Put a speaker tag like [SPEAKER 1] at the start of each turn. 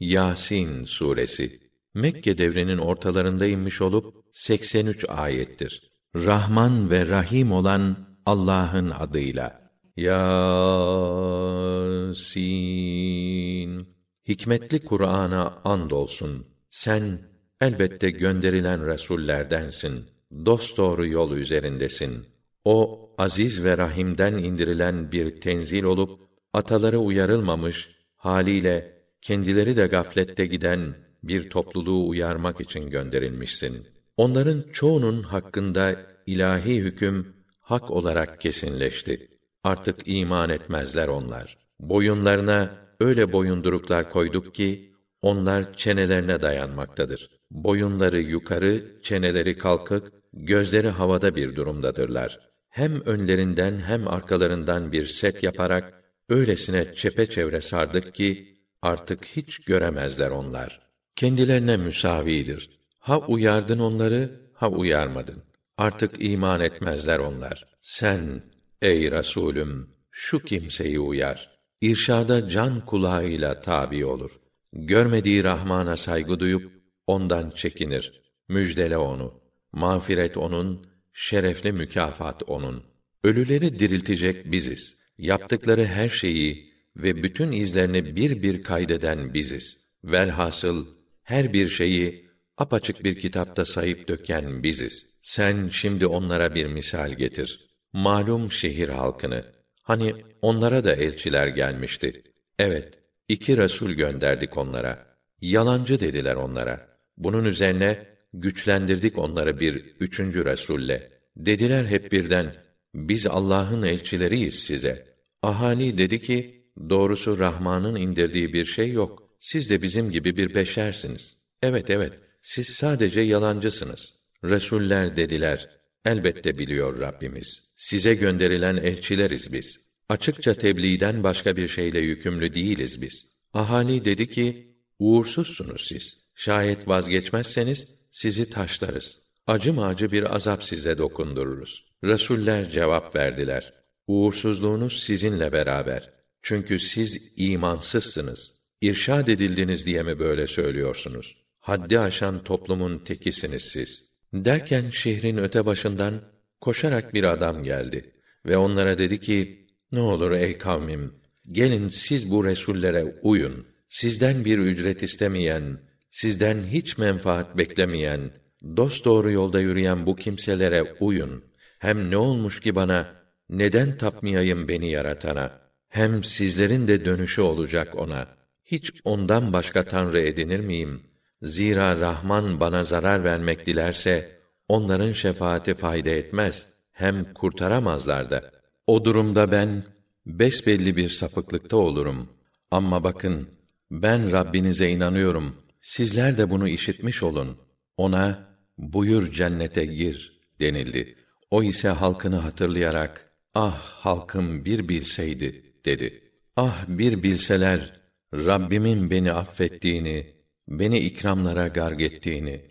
[SPEAKER 1] Yasin suresi Mekke devrinin ortalarında inmiş olup 83 ayettir. Rahman ve Rahim olan Allah'ın adıyla. Yasin Hikmetli Kur'an'a and olsun. Sen elbette gönderilen resullerdensin. Dost doğru yol üzerindesin. O aziz ve rahimden indirilen bir tenzil olup ataları uyarılmamış haliyle kendileri de gaflette giden bir topluluğu uyarmak için gönderilmişsin. Onların çoğunun hakkında ilahi hüküm hak olarak kesinleşti. Artık iman etmezler onlar. Boyunlarına öyle boyunduruklar koyduk ki onlar çenelerine dayanmaktadır. Boyunları yukarı, çeneleri kalkık, gözleri havada bir durumdadırlar. Hem önlerinden hem arkalarından bir set yaparak öylesine çepeçevre sardık ki artık hiç göremezler onlar. Kendilerine müsavidir. Ha uyardın onları, ha uyarmadın. Artık iman etmezler onlar. Sen ey Resulüm şu kimseyi uyar. İrşada can kulağıyla tabi olur. Görmediği Rahman'a saygı duyup ondan çekinir. Müjdele onu. Mağfiret onun, şerefli mükafat onun. Ölüleri diriltecek biziz. Yaptıkları her şeyi ve bütün izlerini bir bir kaydeden biziz. Velhasıl her bir şeyi apaçık bir kitapta sayıp döken biziz. Sen şimdi onlara bir misal getir. Malum şehir halkını. Hani onlara da elçiler gelmişti. Evet, iki resul gönderdik onlara. Yalancı dediler onlara. Bunun üzerine güçlendirdik onları bir üçüncü resulle. Dediler hep birden, biz Allah'ın elçileriyiz size. Ahali dedi ki, doğrusu Rahman'ın indirdiği bir şey yok. Siz de bizim gibi bir beşersiniz. Evet evet, siz sadece yalancısınız. Resuller dediler, elbette biliyor Rabbimiz. Size gönderilen elçileriz biz. Açıkça tebliğden başka bir şeyle yükümlü değiliz biz. Ahali dedi ki, uğursuzsunuz siz. Şayet vazgeçmezseniz, sizi taşlarız. Acı acı bir azap size dokundururuz. Resuller cevap verdiler. Uğursuzluğunuz sizinle beraber. Çünkü siz imansızsınız. İrşad edildiniz diye mi böyle söylüyorsunuz? Haddi aşan toplumun tekisiniz siz. Derken şehrin öte başından koşarak bir adam geldi ve onlara dedi ki: Ne olur ey kavmim, gelin siz bu resullere uyun. Sizden bir ücret istemeyen, sizden hiç menfaat beklemeyen, dost doğru yolda yürüyen bu kimselere uyun. Hem ne olmuş ki bana, neden tapmayayım beni yaratana? Hem sizlerin de dönüşü olacak ona. Hiç ondan başka tanrı edinir miyim? Zira Rahman bana zarar vermek dilerse, onların şefaati fayda etmez, hem kurtaramazlar da. O durumda ben, besbelli bir sapıklıkta olurum. Ama bakın, ben Rabbinize inanıyorum. Sizler de bunu işitmiş olun. Ona, buyur cennete gir, denildi. O ise halkını hatırlayarak, ah halkım bir bilseydi, dedi. Ah bir bilseler, Rabbimin beni affettiğini, beni ikramlara garg ettiğini,